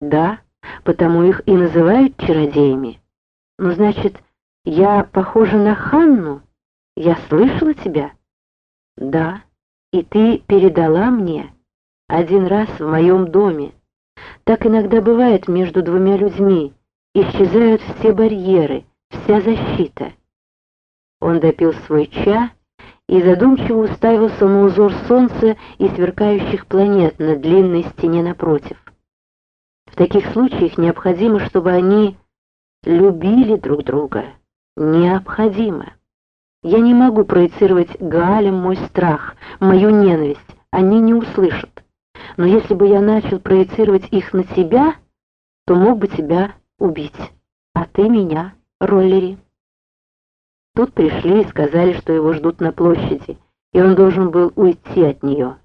Да, потому их и называют чародеями. Ну, значит, я похожа на Ханну? Я слышала тебя? Да, и ты передала мне один раз в моем доме. Так иногда бывает между двумя людьми. Исчезают все барьеры, вся защита. Он допил свой чай и задумчиво уставился на узор солнца и сверкающих планет на длинной стене напротив. Таких случаях необходимо, чтобы они любили друг друга. Необходимо. Я не могу проецировать Гаалям мой страх, мою ненависть. Они не услышат. Но если бы я начал проецировать их на себя, то мог бы тебя убить. А ты меня, Роллери. Тут пришли и сказали, что его ждут на площади, и он должен был уйти от нее.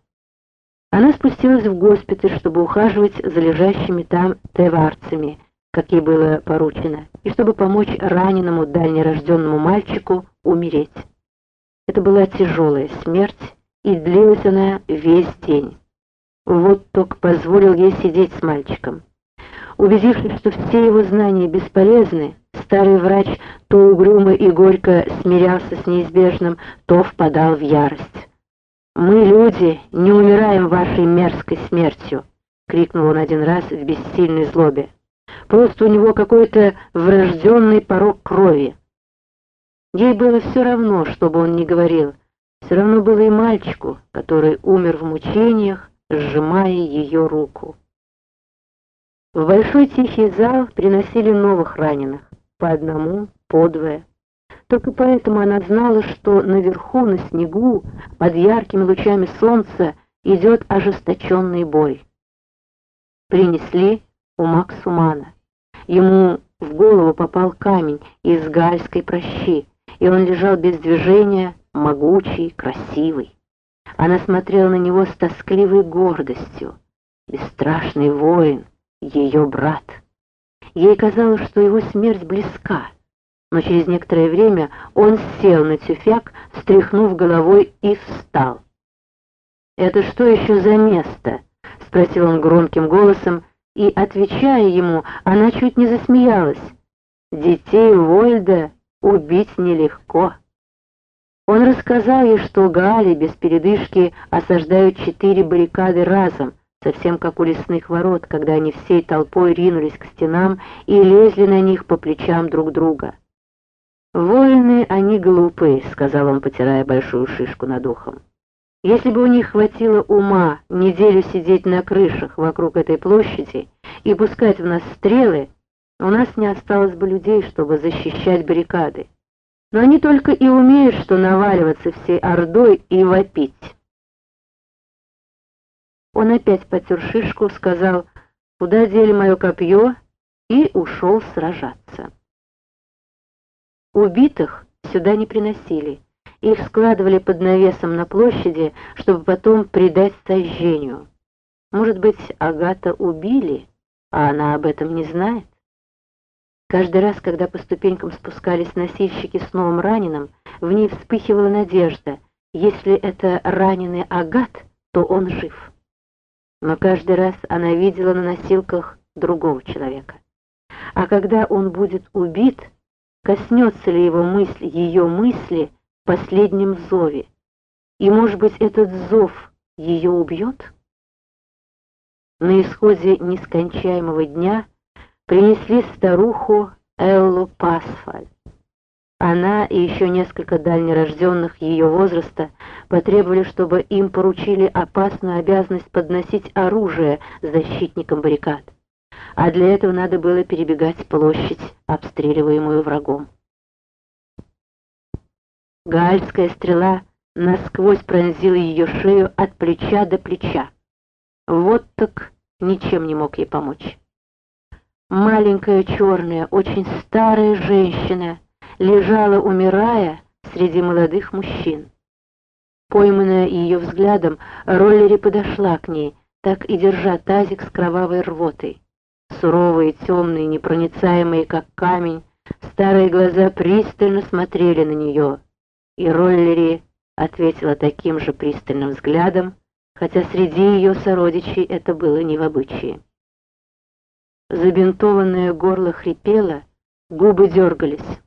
Она спустилась в госпиталь, чтобы ухаживать за лежащими там теварцами, как ей было поручено, и чтобы помочь раненому дальнерожденному мальчику умереть. Это была тяжелая смерть, и длилась она весь день. Вот только позволил ей сидеть с мальчиком. Убедившись, что все его знания бесполезны, Старый врач то угрюмо и горько смирялся с неизбежным, то впадал в ярость. «Мы, люди, не умираем вашей мерзкой смертью!» — крикнул он один раз в бессильной злобе. «Просто у него какой-то врожденный порог крови». Ей было все равно, что бы он ни говорил, все равно было и мальчику, который умер в мучениях, сжимая ее руку. В большой тихий зал приносили новых раненых по одному, по двое. Только поэтому она знала, что наверху, на снегу, под яркими лучами солнца, идет ожесточенный бой. Принесли у Максумана. Ему в голову попал камень из гальской прощи, и он лежал без движения, могучий, красивый. Она смотрела на него с тоскливой гордостью. Бесстрашный воин, ее брат. Ей казалось, что его смерть близка, но через некоторое время он сел на тюфяк, встряхнув головой и встал. «Это что еще за место?» — спросил он громким голосом, и, отвечая ему, она чуть не засмеялась. «Детей Вольда убить нелегко». Он рассказал ей, что Гаали без передышки осаждают четыре баррикады разом — совсем как у лесных ворот, когда они всей толпой ринулись к стенам и лезли на них по плечам друг друга. «Воины, они глупые», — сказал он, потирая большую шишку над ухом. «Если бы у них хватило ума неделю сидеть на крышах вокруг этой площади и пускать в нас стрелы, у нас не осталось бы людей, чтобы защищать баррикады. Но они только и умеют, что наваливаться всей ордой и вопить». Он опять потер шишку, сказал, куда дели мое копье, и ушел сражаться. Убитых сюда не приносили. Их складывали под навесом на площади, чтобы потом предать сожжению. Может быть, Агата убили, а она об этом не знает? Каждый раз, когда по ступенькам спускались носильщики с новым раненым, в ней вспыхивала надежда. Если это раненый Агат, то он жив но каждый раз она видела на носилках другого человека. А когда он будет убит, коснется ли его мысль ее мысли в последнем зове? И, может быть, этот зов ее убьет? На исходе нескончаемого дня принесли старуху Эллу Пасфаль. Она и еще несколько дальнерожденных ее возраста потребовали, чтобы им поручили опасную обязанность подносить оружие защитникам баррикад. А для этого надо было перебегать площадь, обстреливаемую врагом. Гальская стрела насквозь пронзила ее шею от плеча до плеча. Вот так ничем не мог ей помочь. Маленькая черная, очень старая женщина — лежала, умирая, среди молодых мужчин. Пойманная ее взглядом, Роллери подошла к ней, так и держа тазик с кровавой рвотой. Суровые, темные, непроницаемые, как камень, старые глаза пристально смотрели на нее, и Роллери ответила таким же пристальным взглядом, хотя среди ее сородичей это было не в обычае. Забинтованное горло хрипело, губы дергались.